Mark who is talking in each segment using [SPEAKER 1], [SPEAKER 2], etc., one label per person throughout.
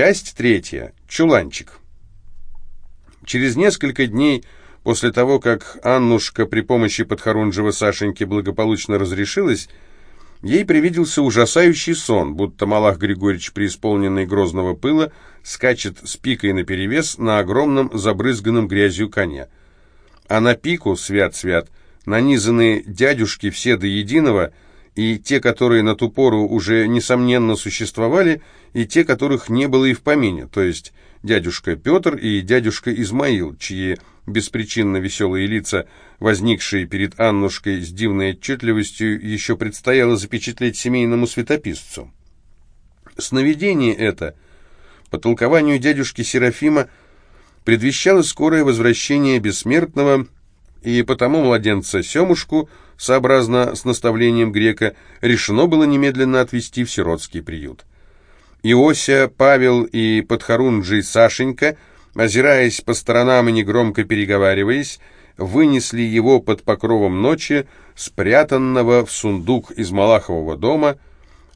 [SPEAKER 1] Часть третья. Чуланчик. Через несколько дней после того, как Аннушка при помощи подхорунжего Сашеньки благополучно разрешилась, ей привиделся ужасающий сон, будто Малах Григорьевич, преисполненный грозного пыла, скачет с пикой наперевес на огромном забрызганном грязью коне. А на пику, свят-свят, нанизаны дядюшки все до единого, и те, которые на ту пору уже, несомненно, существовали, и те, которых не было и в помине, то есть дядюшка Петр и дядюшка Измаил, чьи беспричинно веселые лица, возникшие перед Аннушкой с дивной отчетливостью, еще предстояло запечатлеть семейному светописцу. Сновидение это, по толкованию дядюшки Серафима, предвещало скорое возвращение бессмертного и потому младенца Семушку, сообразно с наставлением грека, решено было немедленно отвезти в сиротский приют. Иося, Павел и подхорунжий Сашенька, озираясь по сторонам и негромко переговариваясь, вынесли его под покровом ночи, спрятанного в сундук из Малахового дома,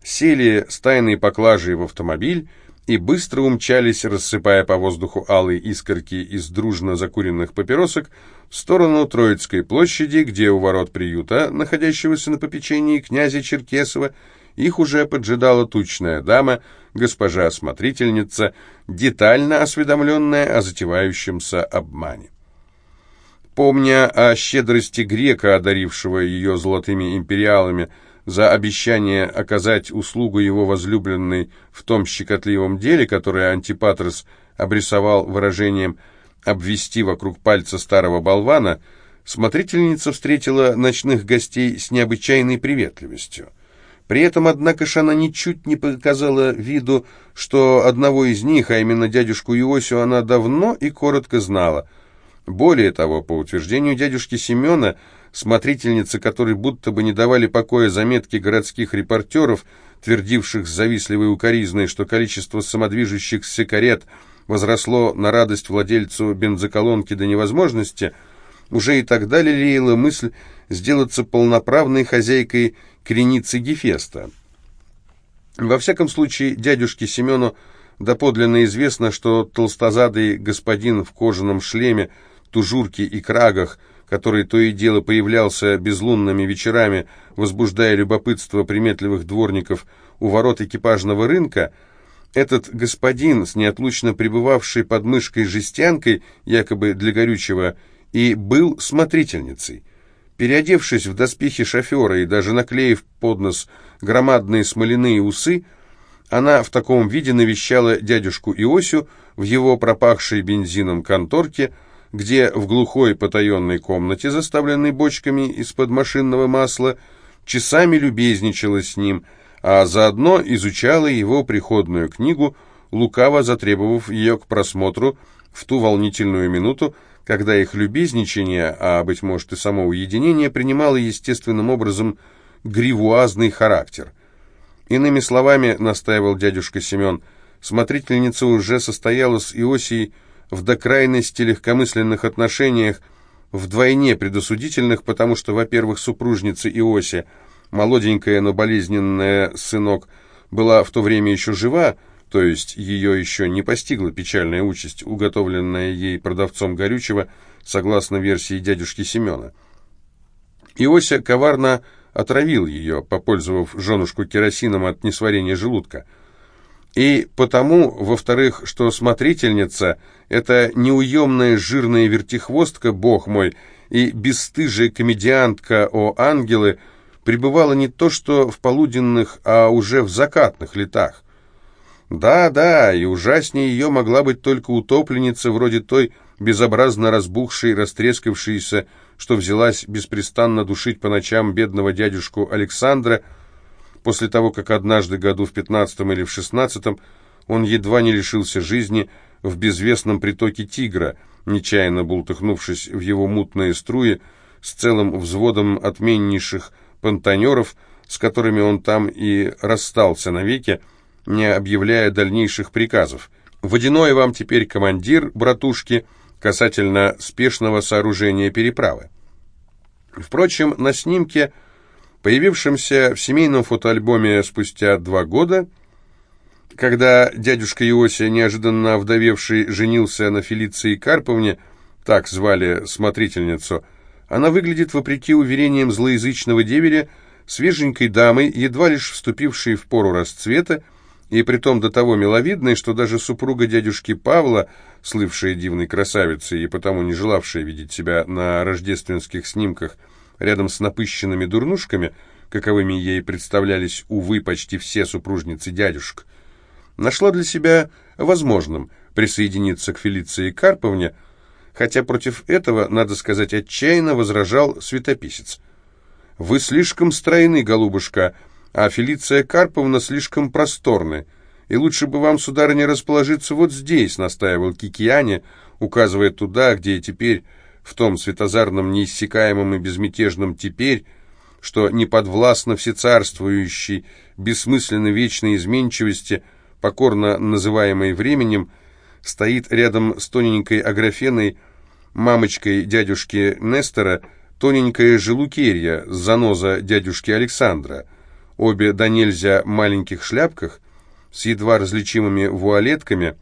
[SPEAKER 1] сели с тайной поклажей в автомобиль и быстро умчались, рассыпая по воздуху алые искорки из дружно закуренных папиросок, в сторону Троицкой площади, где у ворот приюта, находящегося на попечении князя Черкесова, их уже поджидала тучная дама, госпожа-осмотрительница, детально осведомленная о затевающемся обмане. Помня о щедрости грека, одарившего ее золотыми империалами, за обещание оказать услугу его возлюбленной в том щекотливом деле, которое Антипатрос обрисовал выражением «обвести вокруг пальца старого болвана», смотрительница встретила ночных гостей с необычайной приветливостью. При этом, однако ж, она ничуть не показала виду, что одного из них, а именно дядюшку Иосию, она давно и коротко знала. Более того, по утверждению дядюшки Семена, смотрительницы, которой будто бы не давали покоя заметки городских репортеров, твердивших с завистливой укоризной, что количество самодвижущихся карет возросло на радость владельцу бензоколонки до невозможности, уже и тогда лелеяла мысль сделаться полноправной хозяйкой креницы Гефеста. Во всяком случае, дядюшке Семену доподлинно известно, что толстозадый господин в кожаном шлеме, тужурке и крагах, который то и дело появлялся безлунными вечерами, возбуждая любопытство приметливых дворников у ворот экипажного рынка, этот господин, с неотлучно пребывавшей под мышкой жестянкой, якобы для горючего, и был смотрительницей. Переодевшись в доспехи шофера и даже наклеив под нос громадные смоляные усы, она в таком виде навещала дядюшку Иосю в его пропахшей бензином конторке, где в глухой потаенной комнате, заставленной бочками из-под машинного масла, часами любезничала с ним, а заодно изучала его приходную книгу, лукаво затребовав ее к просмотру в ту волнительную минуту, когда их любезничание, а, быть может, и само уединение, принимало естественным образом гривуазный характер. Иными словами, настаивал дядюшка Семен, смотрительница уже состояла с Иосией в до крайности легкомысленных отношениях, вдвойне предосудительных, потому что, во-первых, супружница Иося, молоденькая, но болезненная сынок, была в то время еще жива, то есть ее еще не постигла печальная участь, уготовленная ей продавцом горючего, согласно версии дядюшки Семена. Иося коварно отравил ее, попользовав женушку керосином от несварения желудка. И потому, во-вторых, что смотрительница — это неуемная жирная вертихвостка, бог мой, и бесстыжая комедиантка о ангелы, пребывала не то что в полуденных, а уже в закатных летах. Да-да, и ужаснее ее могла быть только утопленница, вроде той безобразно разбухшей, растрескавшейся, что взялась беспрестанно душить по ночам бедного дядюшку Александра, после того, как однажды году в пятнадцатом или в шестнадцатом он едва не лишился жизни в безвестном притоке Тигра, нечаянно бултыхнувшись в его мутные струи с целым взводом отменнейших понтонеров, с которыми он там и расстался навеки, не объявляя дальнейших приказов. «Водяной вам теперь командир, братушки», касательно спешного сооружения переправы. Впрочем, на снимке, появившемся в семейном фотоальбоме спустя два года, Когда дядюшка Иосия, неожиданно овдовевший, женился на Фелиции Карповне, так звали смотрительницу, она выглядит, вопреки уверениям злоязычного деверя, свеженькой дамой, едва лишь вступившей в пору расцвета, и притом до того миловидной, что даже супруга дядюшки Павла, слывшая дивной красавицей и потому не желавшая видеть себя на рождественских снимках рядом с напыщенными дурнушками, каковыми ей представлялись, увы, почти все супружницы дядюшек, нашла для себя возможным присоединиться к Фелиции Карповне, хотя против этого, надо сказать, отчаянно возражал светописец. «Вы слишком стройны, голубушка, а Фелиция Карповна слишком просторны, и лучше бы вам, сударыня, расположиться вот здесь», — настаивал Кикиане, указывая туда, где теперь, в том светозарном, неиссякаемом и безмятежном теперь, что не подвластно всецарствующей, бессмысленно вечной изменчивости — покорно называемой временем, стоит рядом с тоненькой Аграфеной, мамочкой дядюшки Нестора, тоненькая Желукерья, заноза дядюшки Александра. Обе до нельзя маленьких шляпках, с едва различимыми вуалетками,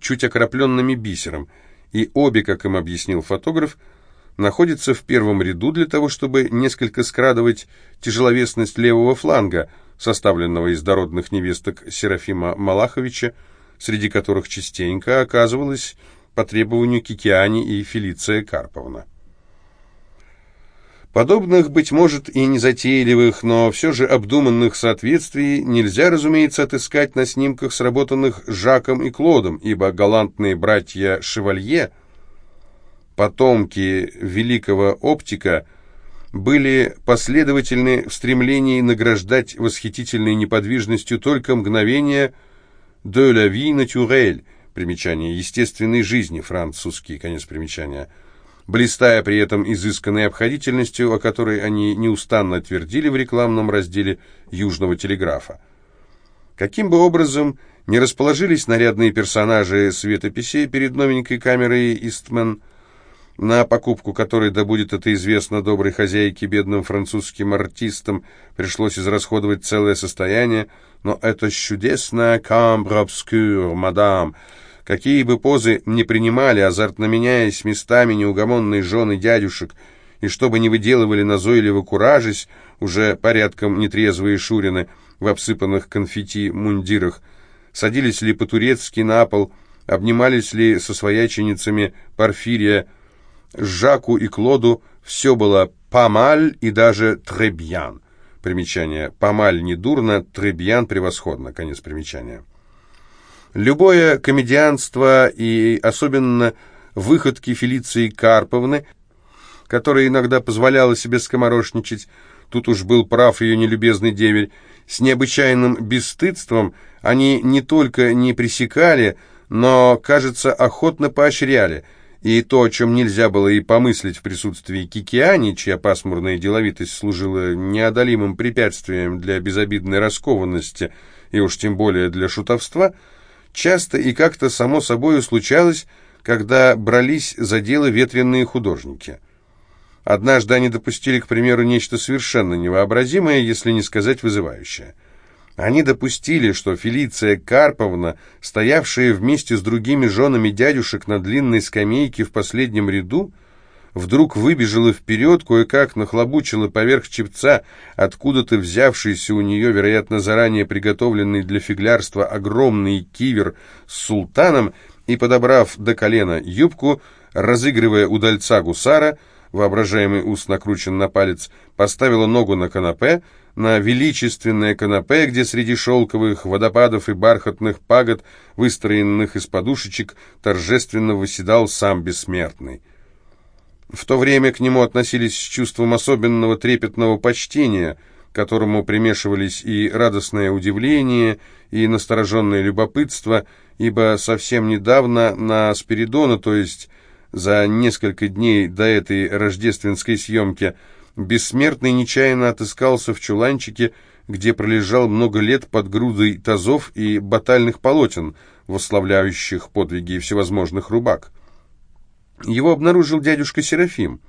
[SPEAKER 1] чуть окропленными бисером, и обе, как им объяснил фотограф, находятся в первом ряду для того, чтобы несколько скрадывать тяжеловесность левого фланга – составленного из дородных невесток Серафима Малаховича, среди которых частенько оказывалась по требованию Кикиани и Фелиция Карповна. Подобных, быть может, и незатейливых, но все же обдуманных соответствий нельзя, разумеется, отыскать на снимках, сработанных Жаком и Клодом, ибо галантные братья Шевалье, потомки великого оптика, были последовательны в стремлении награждать восхитительной неподвижностью только мгновение «de la vie naturelle» примечание «естественной жизни» французский, конец примечания, блистая при этом изысканной обходительностью, о которой они неустанно твердили в рекламном разделе «Южного телеграфа». Каким бы образом не расположились нарядные персонажи светописей перед новенькой камерой «Истмен», на покупку которой, да будет это известно доброй хозяйке, бедным французским артистам, пришлось израсходовать целое состояние, но это чудесная камбра обскюр, мадам. Какие бы позы не принимали, азартно меняясь местами неугомонные жены дядюшек, и чтобы не выделывали назойливо куражись, уже порядком нетрезвые шурины в обсыпанных конфетти мундирах, садились ли по-турецки на пол, обнимались ли со свояченицами Порфирия, Жаку и Клоду все было «памаль» и даже «требьян». Примечание «памаль» недурно, «требьян» превосходно. Конец примечания. Любое комедианство и особенно выходки Фелиции Карповны, которая иногда позволяла себе скоморошничать, тут уж был прав ее нелюбезный деверь, с необычайным бесстыдством они не только не пресекали, но, кажется, охотно поощряли – и то, о чем нельзя было и помыслить в присутствии Кикиани, чья пасмурная деловитость служила неодолимым препятствием для безобидной раскованности, и уж тем более для шутовства, часто и как-то само собою случалось, когда брались за дело ветренные художники. Однажды они допустили, к примеру, нечто совершенно невообразимое, если не сказать вызывающее – они допустили, что Фелиция Карповна, стоявшая вместе с другими женами дядюшек на длинной скамейке в последнем ряду, вдруг выбежала вперед, кое-как нахлобучила поверх чепца, откуда-то взявшийся у нее, вероятно, заранее приготовленный для фиглярства огромный кивер с султаном, и, подобрав до колена юбку, разыгрывая удальца гусара, воображаемый ус накручен на палец, поставила ногу на канапе, на величественное канапе, где среди шелковых водопадов и бархатных пагод, выстроенных из подушечек, торжественно выседал сам бессмертный. В то время к нему относились с чувством особенного трепетного почтения, к которому примешивались и радостное удивление, и настороженное любопытство, ибо совсем недавно на Спиридона, то есть за несколько дней до этой рождественской съемки, Бессмертный нечаянно отыскался в чуланчике, где пролежал много лет под грудой тазов и батальных полотен, восславляющих подвиги всевозможных рубак. Его обнаружил дядюшка Серафим.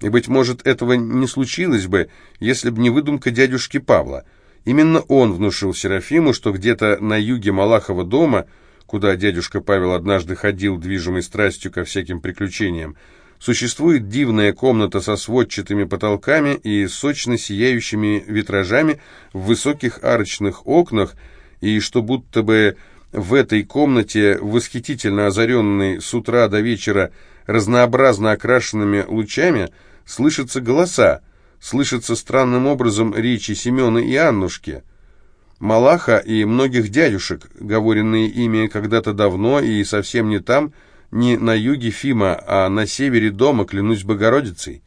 [SPEAKER 1] И, быть может, этого не случилось бы, если б не выдумка дядюшки Павла. Именно он внушил Серафиму, что где-то на юге Малахова дома, куда дядюшка Павел однажды ходил, движимой страстью ко всяким приключениям, существует дивная комната со сводчатыми потолками и сочно сияющими витражами в высоких арочных окнах, и что будто бы в этой комнате, восхитительно озаренной с утра до вечера разнообразно окрашенными лучами, слышатся голоса, слышатся странным образом речи Семена и Аннушки, Малаха и многих дядюшек, говоренные ими когда-то давно и совсем не там, не на юге Фима, а на севере дома, клянусь Богородицей.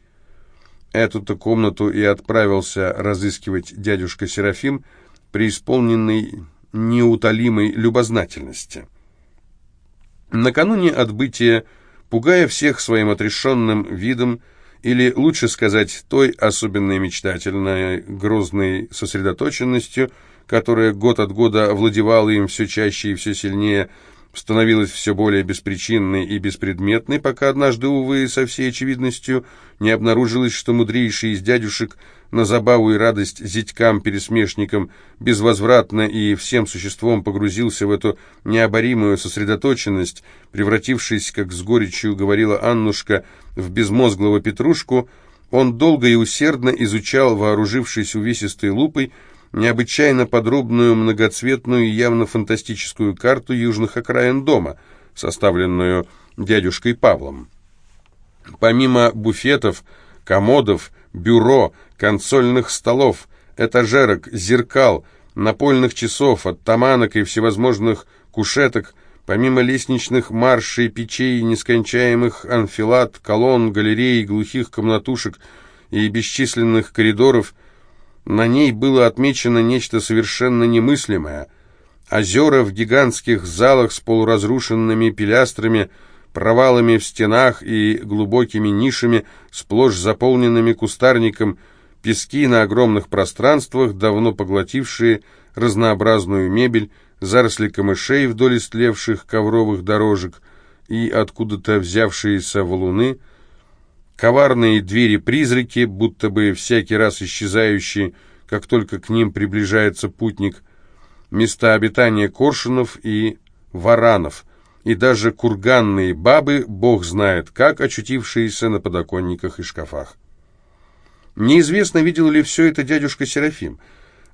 [SPEAKER 1] Эту-то комнату и отправился разыскивать дядюшка Серафим, преисполненный неутолимой любознательности. Накануне отбытия, пугая всех своим отрешенным видом, или, лучше сказать, той особенной мечтательной, грозной сосредоточенностью, которая год от года овладевала им все чаще и все сильнее, становилась все более беспричинной и беспредметной, пока однажды, увы, со всей очевидностью не обнаружилось, что мудрейший из дядюшек на забаву и радость зятькам-пересмешникам безвозвратно и всем существом погрузился в эту необоримую сосредоточенность, превратившись, как с горечью говорила Аннушка, в безмозглого петрушку, он долго и усердно изучал, вооружившись увесистой лупой, необычайно подробную, многоцветную и явно фантастическую карту южных окраин дома, составленную дядюшкой Павлом. Помимо буфетов, комодов, бюро, консольных столов, этажерок, зеркал, напольных часов, оттаманок и всевозможных кушеток, помимо лестничных маршей, печей, нескончаемых анфилат, колонн, галерей, глухих комнатушек и бесчисленных коридоров – на ней было отмечено нечто совершенно немыслимое. Озера в гигантских залах с полуразрушенными пилястрами, провалами в стенах и глубокими нишами, сплошь заполненными кустарником, пески на огромных пространствах, давно поглотившие разнообразную мебель, заросли камышей вдоль истлевших ковровых дорожек и откуда-то взявшиеся валуны — коварные двери-призраки, будто бы всякий раз исчезающие, как только к ним приближается путник, места обитания коршунов и варанов, и даже курганные бабы, бог знает как, очутившиеся на подоконниках и шкафах. Неизвестно, видел ли все это дядюшка Серафим.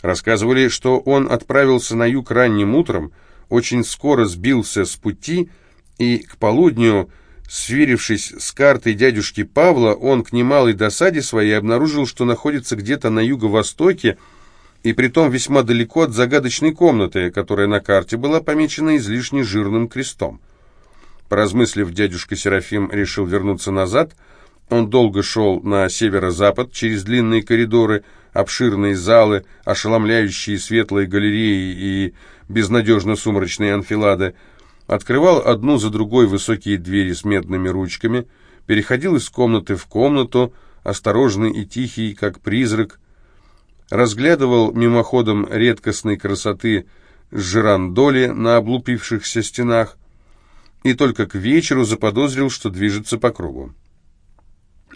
[SPEAKER 1] Рассказывали, что он отправился на юг ранним утром, очень скоро сбился с пути и к полудню Сверившись с картой дядюшки Павла, он к немалой досаде своей обнаружил, что находится где-то на юго-востоке, и притом весьма далеко от загадочной комнаты, которая на карте была помечена излишне жирным крестом. Поразмыслив, дядюшка Серафим решил вернуться назад. Он долго шел на северо-запад, через длинные коридоры, обширные залы, ошеломляющие светлые галереи и безнадежно сумрачные анфилады, открывал одну за другой высокие двери с медными ручками, переходил из комнаты в комнату, осторожный и тихий, как призрак, разглядывал мимоходом редкостной красоты жирандоли на облупившихся стенах и только к вечеру заподозрил, что движется по кругу.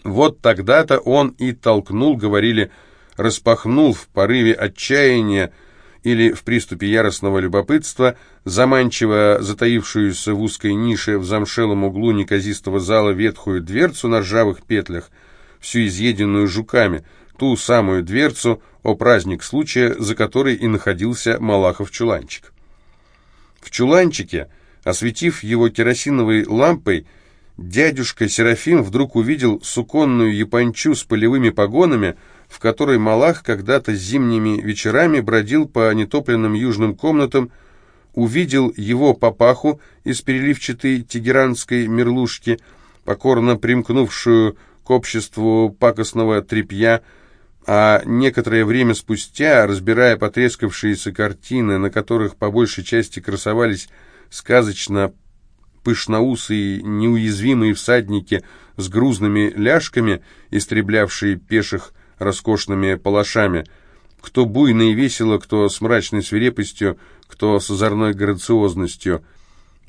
[SPEAKER 1] Вот тогда-то он и толкнул, говорили, распахнул в порыве отчаяния, или в приступе яростного любопытства, заманчиво затаившуюся в узкой нише в замшелом углу неказистого зала ветхую дверцу на ржавых петлях, всю изъеденную жуками, ту самую дверцу, о праздник случая, за которой и находился Малахов чуланчик. В чуланчике, осветив его керосиновой лампой, дядюшка Серафим вдруг увидел суконную япончу с полевыми погонами, в которой Малах когда-то зимними вечерами бродил по нетопленным южным комнатам, увидел его папаху из переливчатой тегеранской мерлушки, покорно примкнувшую к обществу пакостного тряпья, а некоторое время спустя, разбирая потрескавшиеся картины, на которых по большей части красовались сказочно пышноусые неуязвимые всадники с грузными ляжками, истреблявшие пеших роскошными палашами, кто буйно и весело, кто с мрачной свирепостью, кто с озорной грациозностью.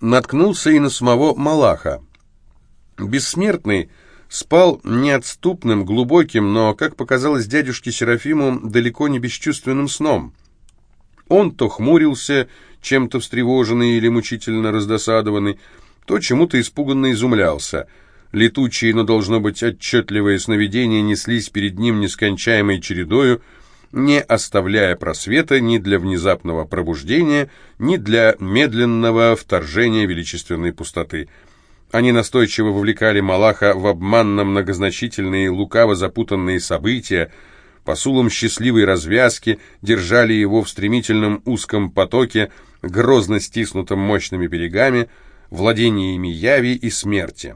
[SPEAKER 1] Наткнулся и на самого Малаха. Бессмертный спал неотступным, глубоким, но, как показалось дядюшке Серафиму, далеко не бесчувственным сном. Он то хмурился, чем-то встревоженный или мучительно раздосадованный, то чему-то испуганно изумлялся. Летучие, но должно быть отчетливые сновидения неслись перед ним нескончаемой чередою, не оставляя просвета ни для внезапного пробуждения, ни для медленного вторжения величественной пустоты. Они настойчиво вовлекали Малаха в обманно многозначительные, лукаво запутанные события, посулом счастливой развязки держали его в стремительном узком потоке, грозно стиснутом мощными берегами, владениями яви и смерти.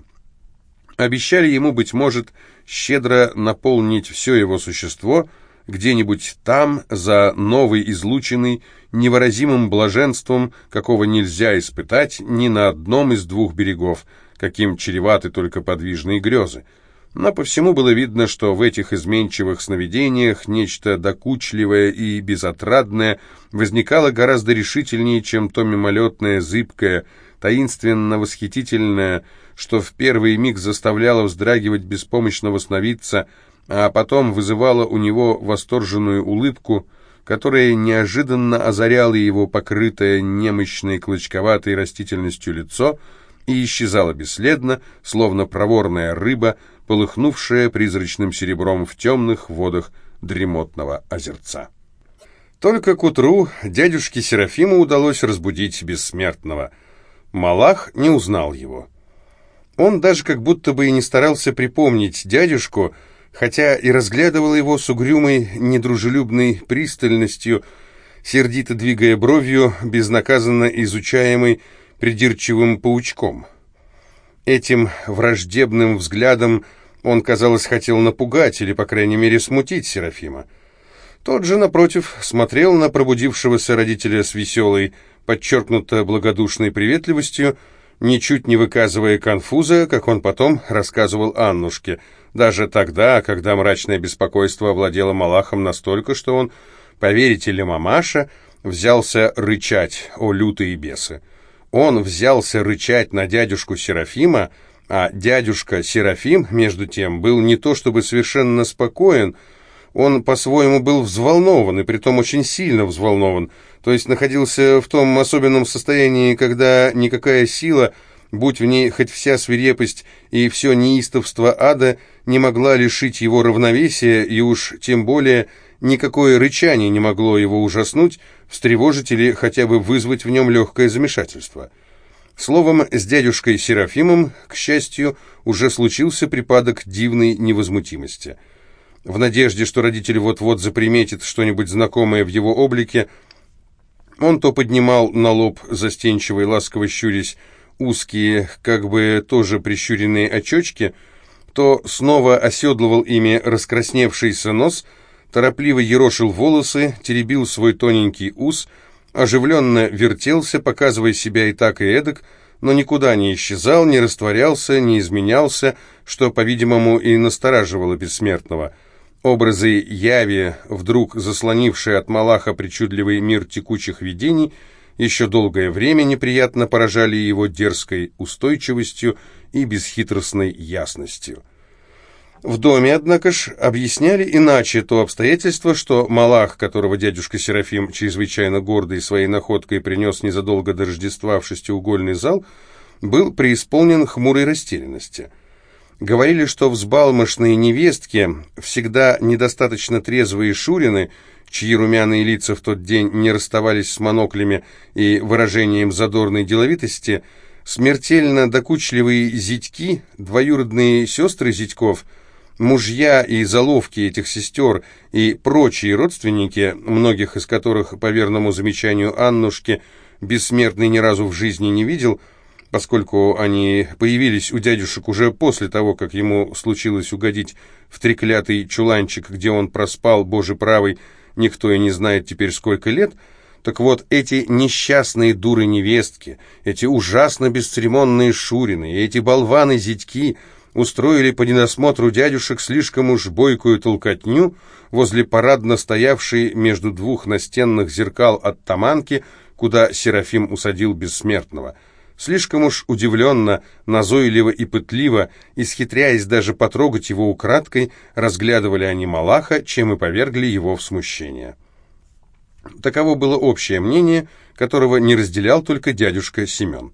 [SPEAKER 1] Обещали ему, быть может, щедро наполнить все его существо – где-нибудь там, за новой излученной, невыразимым блаженством, какого нельзя испытать ни на одном из двух берегов, каким чреваты только подвижные грезы. Но по всему было видно, что в этих изменчивых сновидениях нечто докучливое и безотрадное возникало гораздо решительнее, чем то мимолетное, зыбкое, таинственно-восхитительное, что в первый миг заставляло вздрагивать беспомощного сновидца, а потом вызывала у него восторженную улыбку, которая неожиданно озаряла его покрытое немощной клочковатой растительностью лицо и исчезала бесследно, словно проворная рыба, полыхнувшая призрачным серебром в темных водах дремотного озерца. Только к утру дядюшке Серафиму удалось разбудить бессмертного. Малах не узнал его. Он даже как будто бы и не старался припомнить дядюшку, хотя и разглядывал его с угрюмой, недружелюбной пристальностью, сердито двигая бровью, безнаказанно изучаемой придирчивым паучком. Этим враждебным взглядом он, казалось, хотел напугать или, по крайней мере, смутить Серафима. Тот же, напротив, смотрел на пробудившегося родителя с веселой, подчеркнуто благодушной приветливостью, ничуть не выказывая конфуза, как он потом рассказывал Аннушке – даже тогда, когда мрачное беспокойство овладело Малахом настолько, что он, поверите ли, мамаша, взялся рычать, о лютые бесы. Он взялся рычать на дядюшку Серафима, а дядюшка Серафим, между тем, был не то чтобы совершенно спокоен, он по-своему был взволнован, и притом очень сильно взволнован, то есть находился в том особенном состоянии, когда никакая сила будь в ней хоть вся свирепость и все неистовство ада, не могла лишить его равновесия, и уж тем более никакое рычание не могло его ужаснуть, встревожить или хотя бы вызвать в нем легкое замешательство. Словом, с дядюшкой Серафимом, к счастью, уже случился припадок дивной невозмутимости. В надежде, что родитель вот-вот заприметит что-нибудь знакомое в его облике, он то поднимал на лоб застенчивый ласково щурясь узкие, как бы тоже прищуренные очечки, то снова оседлывал ими раскрасневшийся нос, торопливо ерошил волосы, теребил свой тоненький ус, оживленно вертелся, показывая себя и так, и эдак, но никуда не исчезал, не растворялся, не изменялся, что, по-видимому, и настораживало бессмертного. Образы яви, вдруг заслонившие от Малаха причудливый мир текучих видений, еще долгое время неприятно поражали его дерзкой устойчивостью и бесхитростной ясностью. В доме, однако ж, объясняли иначе то обстоятельство, что Малах, которого дядюшка Серафим чрезвычайно гордый своей находкой принес незадолго до Рождества в шестиугольный зал, был преисполнен хмурой растерянности. Говорили, что взбалмошные невестки, всегда недостаточно трезвые шурины, чьи румяные лица в тот день не расставались с моноклями и выражением задорной деловитости, смертельно докучливые зятьки, двоюродные сестры зятьков, мужья и заловки этих сестер и прочие родственники, многих из которых, по верному замечанию Аннушки, бессмертный ни разу в жизни не видел, поскольку они появились у дядюшек уже после того, как ему случилось угодить в треклятый чуланчик, где он проспал, боже правый, никто и не знает теперь сколько лет, так вот, эти несчастные дуры-невестки, эти ужасно бесцеремонные шурины, эти болваны-зятьки устроили по ненасмотру дядюшек слишком уж бойкую толкотню возле парадно стоявшей между двух настенных зеркал от таманки, куда Серафим усадил бессмертного – Слишком уж удивленно, назойливо и пытливо, исхитряясь даже потрогать его украдкой, разглядывали они Малаха, чем и повергли его в смущение. Таково было общее мнение, которого не разделял только дядюшка Семен.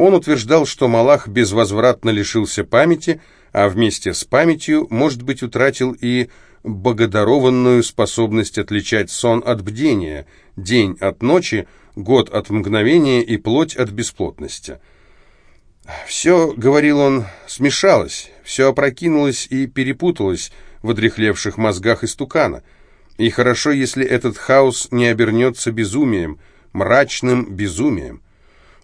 [SPEAKER 1] Он утверждал, что Малах безвозвратно лишился памяти, а вместе с памятью, может быть, утратил и богодарованную способность отличать сон от бдения, день от ночи, год от мгновения и плоть от бесплотности. Все, говорил он, смешалось, все опрокинулось и перепуталось в одрехлевших мозгах истукана. И хорошо, если этот хаос не обернется безумием, мрачным безумием.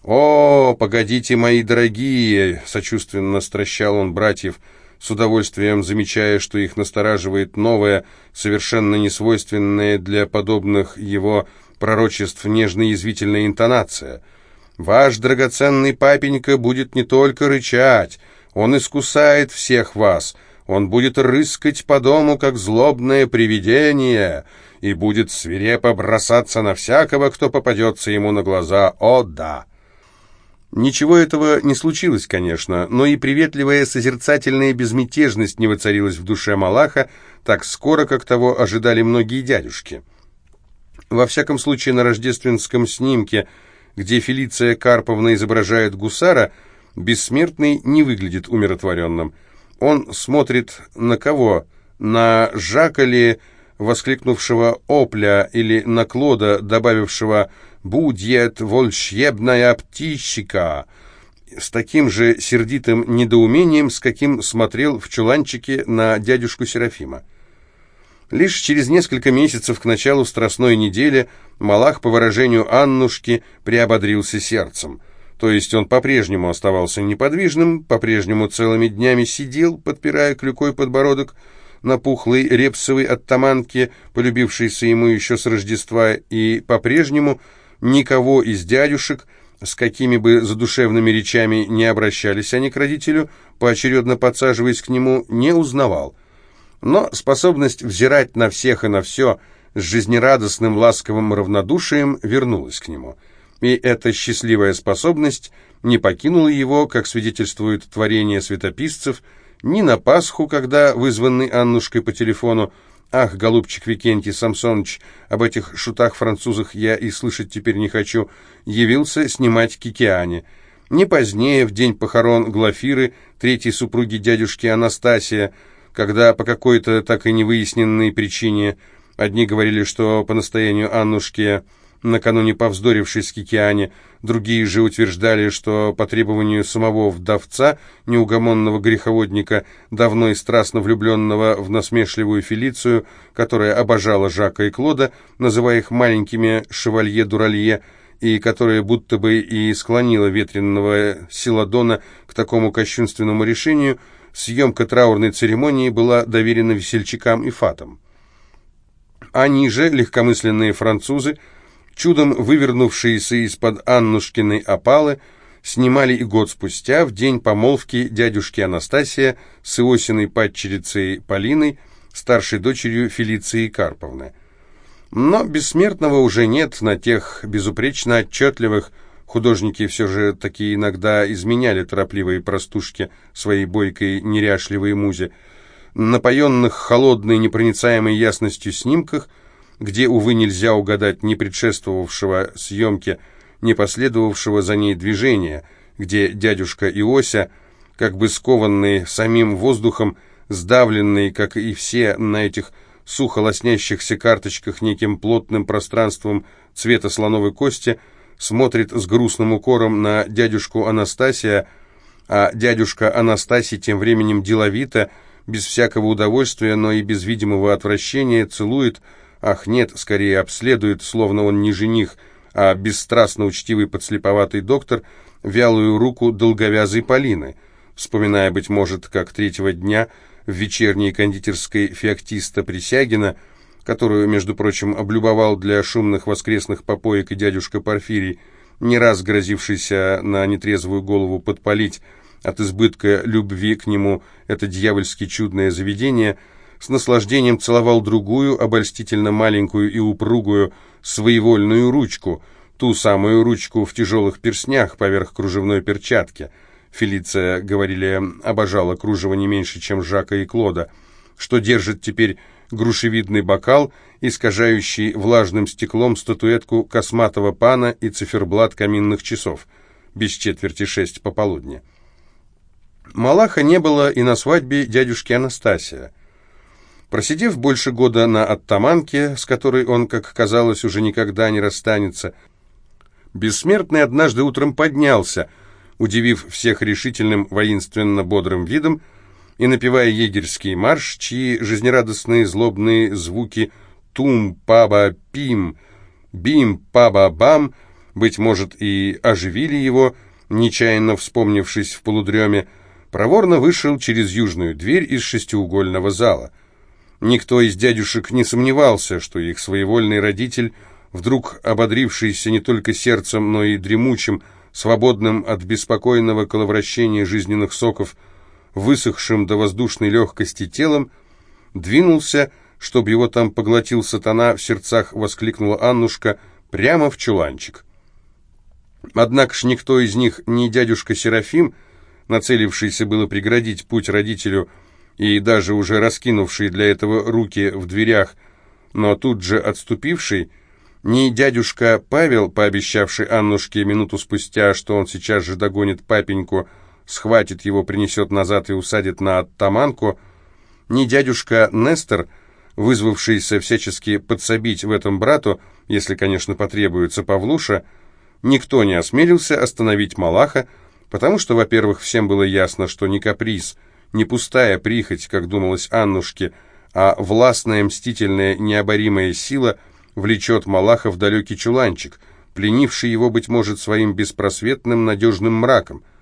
[SPEAKER 1] «О, погодите, мои дорогие!» — сочувственно стращал он братьев, с удовольствием замечая, что их настораживает новая, совершенно несвойственная для подобных его пророчеств нежно-язвительная интонация. «Ваш драгоценный папенька будет не только рычать, он искусает всех вас, он будет рыскать по дому, как злобное привидение, и будет свирепо бросаться на всякого, кто попадется ему на глаза. О, да!» Ничего этого не случилось, конечно, но и приветливая созерцательная безмятежность не воцарилась в душе Малаха так скоро, как того ожидали многие дядюшки. Во всяком случае, на рождественском снимке, где Фелиция Карповна изображает гусара, бессмертный не выглядит умиротворенным. Он смотрит на кого? На Жакали, воскликнувшего «Опля» или на Клода, добавившего «Будет волшебная птичка!» с таким же сердитым недоумением, с каким смотрел в чуланчике на дядюшку Серафима. Лишь через несколько месяцев к началу страстной недели Малах, по выражению Аннушки, приободрился сердцем. То есть он по-прежнему оставался неподвижным, по-прежнему целыми днями сидел, подпирая клюкой подбородок, на пухлой репсовой оттаманке, полюбившейся ему еще с Рождества, и по-прежнему никого из дядюшек, с какими бы задушевными речами не обращались они к родителю, поочередно подсаживаясь к нему, не узнавал. Но способность взирать на всех и на все с жизнерадостным ласковым равнодушием вернулась к нему. И эта счастливая способность не покинула его, как свидетельствует творение светописцев, ни на Пасху, когда, вызванный Аннушкой по телефону, «Ах, голубчик Викентий Самсоныч, об этих шутах-французах я и слышать теперь не хочу», явился снимать Кикиане. Не позднее, в день похорон Глафиры, третьей супруги дядюшки Анастасия, когда по какой-то так и невыясненной причине одни говорили, что по настоянию Аннушки накануне повздорившей с Кикиане, другие же утверждали, что по требованию самого вдовца, неугомонного греховодника, давно и страстно влюбленного в насмешливую Фелицию, которая обожала Жака и Клода, называя их маленькими шевалье-дуралье, и которая будто бы и склонила ветренного Силадона к такому кощунственному решению, съемка траурной церемонии была доверена весельчакам и фатам. Они же, легкомысленные французы, чудом вывернувшиеся из-под Аннушкиной опалы, снимали и год спустя, в день помолвки дядюшки Анастасия с Иосиной падчерицей Полиной, старшей дочерью Фелиции Карповны. Но бессмертного уже нет на тех безупречно отчетливых, художники все же такие иногда изменяли торопливые простушки своей бойкой неряшливой музе, напоенных холодной непроницаемой ясностью снимках – где, увы, нельзя угадать ни предшествовавшего съемке, ни последовавшего за ней движения, где дядюшка Иося, как бы скованный самим воздухом, сдавленный, как и все на этих сухо лоснящихся карточках неким плотным пространством цвета слоновой кости, смотрит с грустным укором на дядюшку Анастасия, а дядюшка Анастасий тем временем деловито, без всякого удовольствия, но и без видимого отвращения, целует Ах, нет, скорее обследует, словно он не жених, а бесстрастно учтивый подслеповатый доктор, вялую руку долговязой Полины, вспоминая, быть может, как третьего дня в вечерней кондитерской феоктиста Присягина, которую, между прочим, облюбовал для шумных воскресных попоек и дядюшка Порфирий, не раз грозившийся на нетрезвую голову подпалить от избытка любви к нему это дьявольски чудное заведение – с наслаждением целовал другую, обольстительно маленькую и упругую, своевольную ручку, ту самую ручку в тяжелых перстнях поверх кружевной перчатки. Фелиция, говорили, обожала кружево не меньше, чем Жака и Клода, что держит теперь грушевидный бокал, искажающий влажным стеклом статуэтку косматого пана и циферблат каминных часов, без четверти шесть пополудни. Малаха не было и на свадьбе дядюшки Анастасия. Просидев больше года на оттаманке, с которой он, как казалось, уже никогда не расстанется, бессмертный однажды утром поднялся, удивив всех решительным воинственно-бодрым видом, и напевая егерский марш, чьи жизнерадостные злобные звуки «тум-паба-пим», «бим-паба-бам», быть может, и оживили его, нечаянно вспомнившись в полудреме, проворно вышел через южную дверь из шестиугольного зала. Никто из дядюшек не сомневался, что их своевольный родитель, вдруг ободрившийся не только сердцем, но и дремучим, свободным от беспокойного коловращения жизненных соков, высохшим до воздушной легкости телом, двинулся, чтобы его там поглотил сатана, в сердцах воскликнула Аннушка, прямо в чуланчик. Однако ж никто из них, ни дядюшка Серафим, нацелившийся было преградить путь родителю и даже уже раскинувший для этого руки в дверях, но тут же отступивший, ни дядюшка Павел, пообещавший Аннушке минуту спустя, что он сейчас же догонит папеньку, схватит его, принесет назад и усадит на оттаманку, ни дядюшка Нестор, вызвавшийся всячески подсобить в этом брату, если, конечно, потребуется Павлуша, никто не осмелился остановить Малаха, потому что, во-первых, всем было ясно, что не каприз, не пустая прихоть, как думалось Аннушке, а властная, мстительная, необоримая сила влечет Малаха в далекий чуланчик, пленивший его, быть может, своим беспросветным надежным мраком –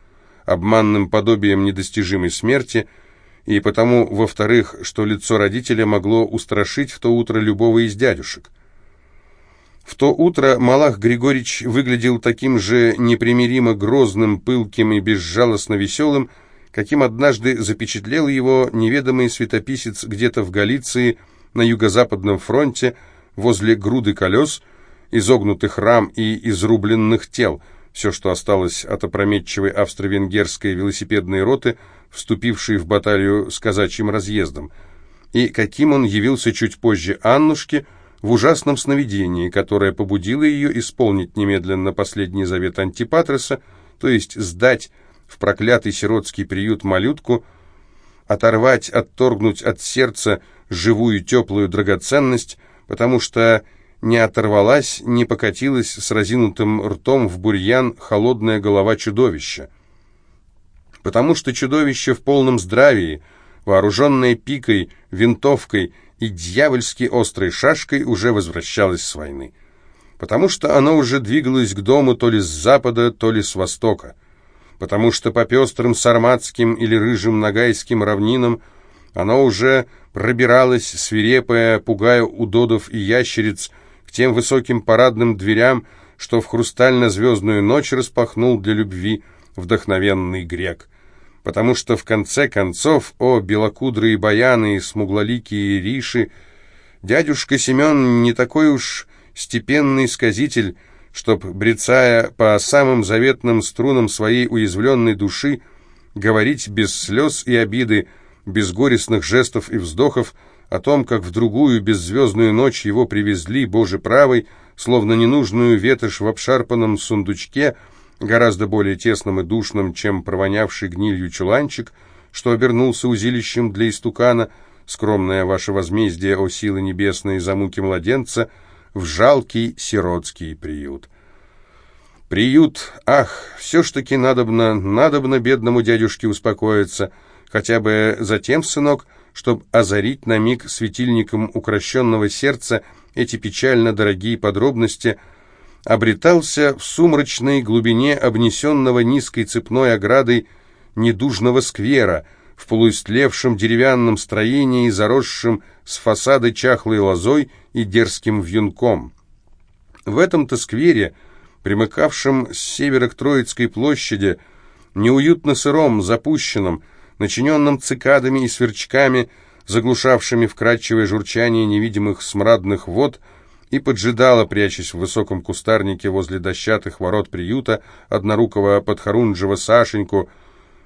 [SPEAKER 1] обманным подобием недостижимой смерти, и потому, во-вторых, что лицо родителя могло устрашить в то утро любого из дядюшек. В то утро Малах Григорьевич выглядел таким же непримиримо грозным, пылким и безжалостно веселым, каким однажды запечатлел его неведомый светописец где-то в Галиции на юго-западном фронте возле груды колес, изогнутых рам и изрубленных тел – все, что осталось от опрометчивой австро-венгерской велосипедной роты, вступившей в баталию с казачьим разъездом, и каким он явился чуть позже Аннушке в ужасном сновидении, которое побудило ее исполнить немедленно последний завет Антипатроса, то есть сдать в проклятый сиротский приют малютку, оторвать, отторгнуть от сердца живую теплую драгоценность, потому что не оторвалась, не покатилась с разинутым ртом в бурьян холодная голова чудовища. Потому что чудовище в полном здравии, вооруженное пикой, винтовкой и дьявольски острой шашкой, уже возвращалось с войны. Потому что оно уже двигалось к дому то ли с запада, то ли с востока. Потому что по пестрым сарматским или рыжим нагайским равнинам оно уже пробиралось, свирепое, пугая удодов и ящериц, тем высоким парадным дверям, что в хрустально-звездную ночь распахнул для любви вдохновенный грек. Потому что в конце концов, о, белокудрые баяны и смуглоликие риши, дядюшка Семен не такой уж степенный сказитель, чтоб, брецая по самым заветным струнам своей уязвленной души, говорить без слез и обиды, без горестных жестов и вздохов, о том, как в другую беззвездную ночь его привезли, Боже правый, словно ненужную ветошь в обшарпанном сундучке, гораздо более тесным и душным, чем провонявший гнилью чуланчик, что обернулся узилищем для истукана, скромное ваше возмездие, о силы небесные, за муки младенца, в жалкий сиротский приют. Приют, ах, все ж таки надобно, надобно бедному дядюшке успокоиться, хотя бы затем, сынок, чтобы озарить на миг светильником укращенного сердца эти печально дорогие подробности, обретался в сумрачной глубине обнесенного низкой цепной оградой недужного сквера, в полуистлевшем деревянном строении, заросшем с фасада чахлой лозой и дерзким вьюнком. В этом-то сквере, примыкавшем с севера к Троицкой площади, неуютно сыром, запущенном, начиненном цикадами и сверчками, заглушавшими вкрадчивое журчание невидимых смрадных вод, и поджидала, прячась в высоком кустарнике возле дощатых ворот приюта, однорукого подхорунжего Сашеньку,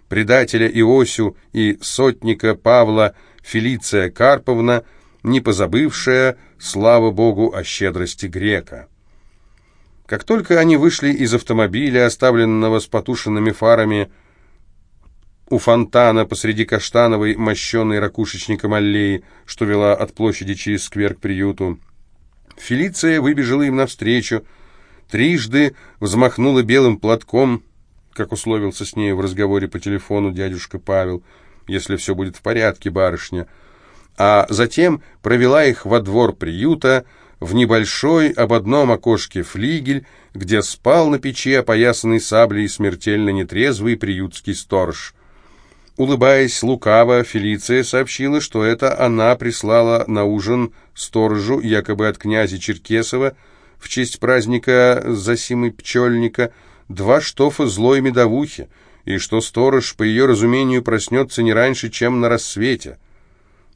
[SPEAKER 1] предателя Иосю и сотника Павла Фелиция Карповна, не позабывшая, слава богу, о щедрости грека. Как только они вышли из автомобиля, оставленного с потушенными фарами, у фонтана посреди каштановой, мощенной ракушечником аллеи, что вела от площади через сквер к приюту, Фелиция выбежала им навстречу, трижды взмахнула белым платком, как условился с ней в разговоре по телефону дядюшка Павел, если все будет в порядке, барышня, а затем провела их во двор приюта, в небольшой об одном окошке флигель, где спал на печи опоясанный саблей смертельно нетрезвый приютский сторож. Улыбаясь лукаво, Фелиция сообщила, что это она прислала на ужин сторожу, якобы от князя Черкесова, в честь праздника Засимы Пчельника, два штофа злой медовухи, и что сторож, по ее разумению, проснется не раньше, чем на рассвете.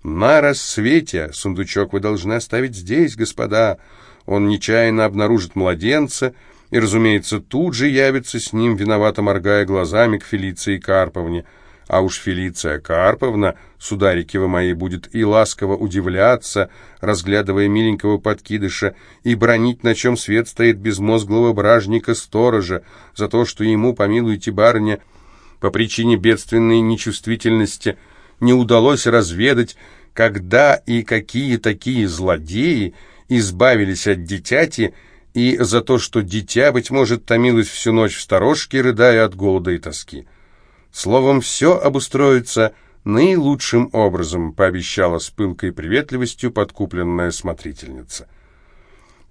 [SPEAKER 1] «На рассвете! Сундучок вы должны оставить здесь, господа!» Он нечаянно обнаружит младенца и, разумеется, тут же явится с ним, виновато моргая глазами к Фелиции Карповне. А уж Фелиция Карповна, сударики вы мои, будет и ласково удивляться, разглядывая миленького подкидыша, и бронить, на чем свет стоит безмозглого бражника-сторожа, за то, что ему, помилуйте, барыня, по причине бедственной нечувствительности – не удалось разведать, когда и какие такие злодеи избавились от дитяти, и за то, что дитя, быть может, томилось всю ночь в сторожке, рыдая от голода и тоски. Словом, все обустроится наилучшим образом, пообещала с пылкой приветливостью подкупленная смотрительница.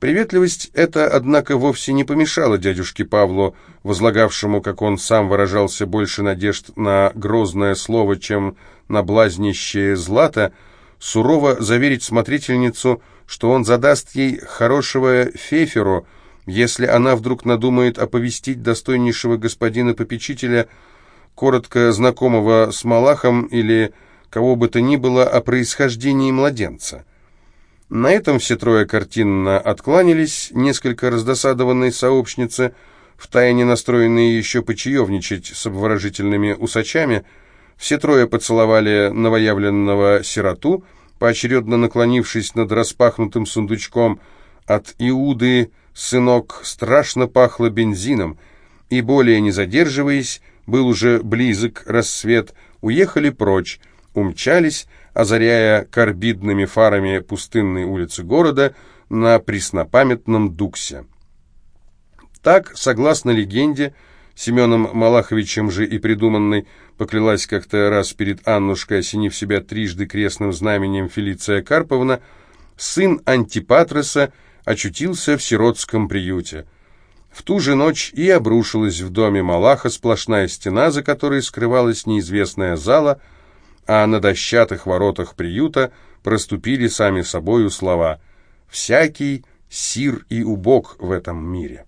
[SPEAKER 1] Приветливость эта, однако, вовсе не помешала дядюшке Павлу, возлагавшему, как он сам выражался, больше надежд на грозное слово, чем на блазнящее злато, сурово заверить смотрительницу, что он задаст ей хорошего феферу, если она вдруг надумает оповестить достойнейшего господина-попечителя, коротко знакомого с Малахом или кого бы то ни было о происхождении младенца. На этом все трое картинно откланялись, несколько раздосадованные сообщницы, втайне настроенные еще почаевничать с обворожительными усачами, все трое поцеловали новоявленного сироту, поочередно наклонившись над распахнутым сундучком. От Иуды сынок страшно пахло бензином, и, более не задерживаясь, был уже близок рассвет, уехали прочь, умчались, озаряя карбидными фарами пустынные улицы города на преснопамятном Дуксе. Так, согласно легенде, Семеном Малаховичем же и придуманной, поклялась как-то раз перед Аннушкой, осенив себя трижды крестным знаменем Фелиция Карповна, сын Антипатроса очутился в сиротском приюте. В ту же ночь и обрушилась в доме Малаха сплошная стена, за которой скрывалась неизвестная зала, а на дощатых воротах приюта проступили сами собою слова «Всякий сир и убог в этом мире».